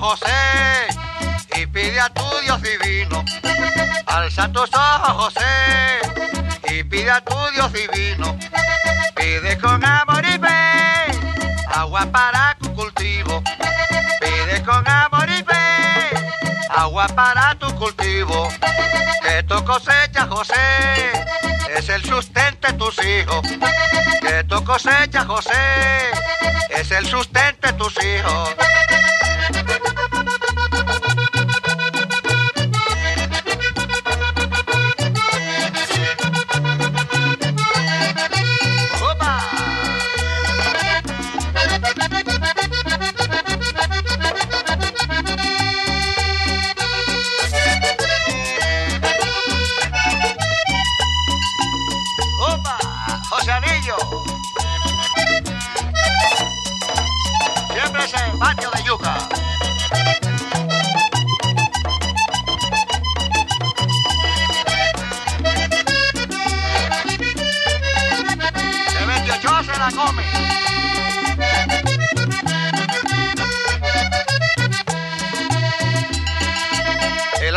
José, y pide a tu Dios divino. Alza tus ojos, José, y pide a tu Dios divino. Pide con amor y fe agua para tu cultivo. Pide con amor y fe agua para tu cultivo. Que tu cosecha, José, es el sustento de tus hijos. Que tu cosecha, José, es el sustento de tus hijos.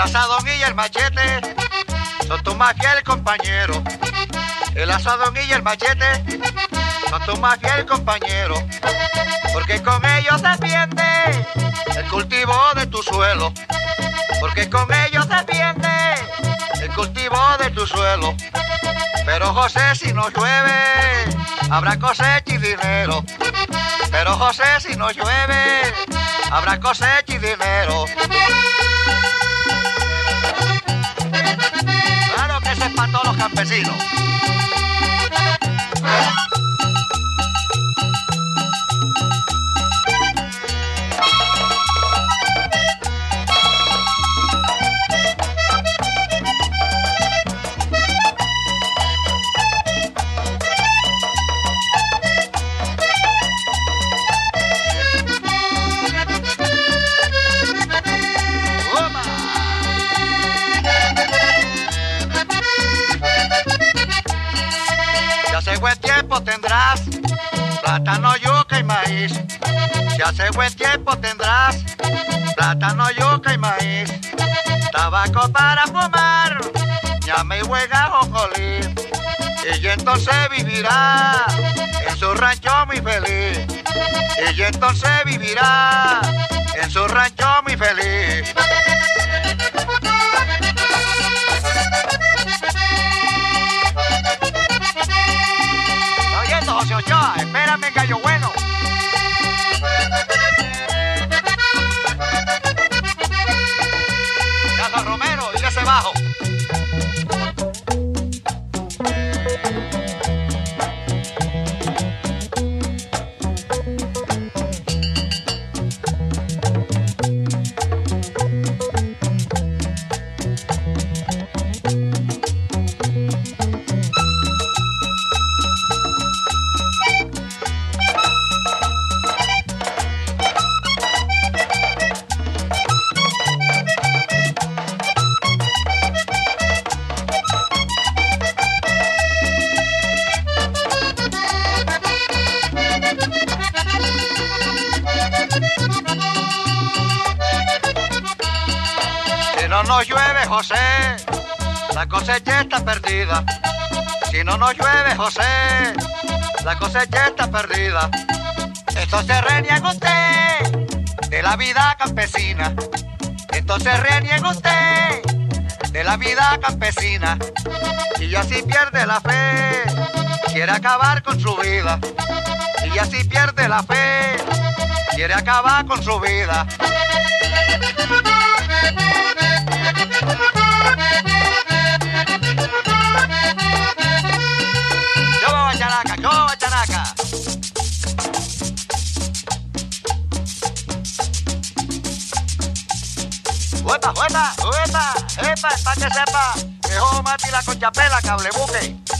El asadón y el machete son tu más fiel compañero. El asadón y el machete son tu más fiel compañero. Porque con ellos defiende el cultivo de tu suelo. Porque con ellos defiende el cultivo de tu suelo. Pero José, si no llueve, habrá cosecha y dinero. Pero José, si no llueve, habrá cosecha y dinero. Claro que eso es para todos los campesinos. Buen tiempo tendrás plátano, yuca y maíz. Si hace buen tiempo tendrás plátano, yuca y maíz. Tabaco para fumar, ñame y huega jolí. Y entonces vivirá en su rancho muy feliz. Y entonces vivirá en su rancho muy feliz. José Ochoa, espérame, gallo bueno. Casa Romero, dile ese bajo. Si no nos llueve, José, la cosecha está perdida. Si no nos llueve, José, la cosecha está perdida. Entonces reniega usted de la vida campesina. Entonces reniega usted de la vida campesina. Y así pierde la fe, quiere acabar con su vida. Y así pierde la fe, quiere acabar con su vida. Yo voy a Characa, yo voy a Characa. Huepa, huepa, huepa, epa, para que sepa, que Mati la conchapela, cable buque.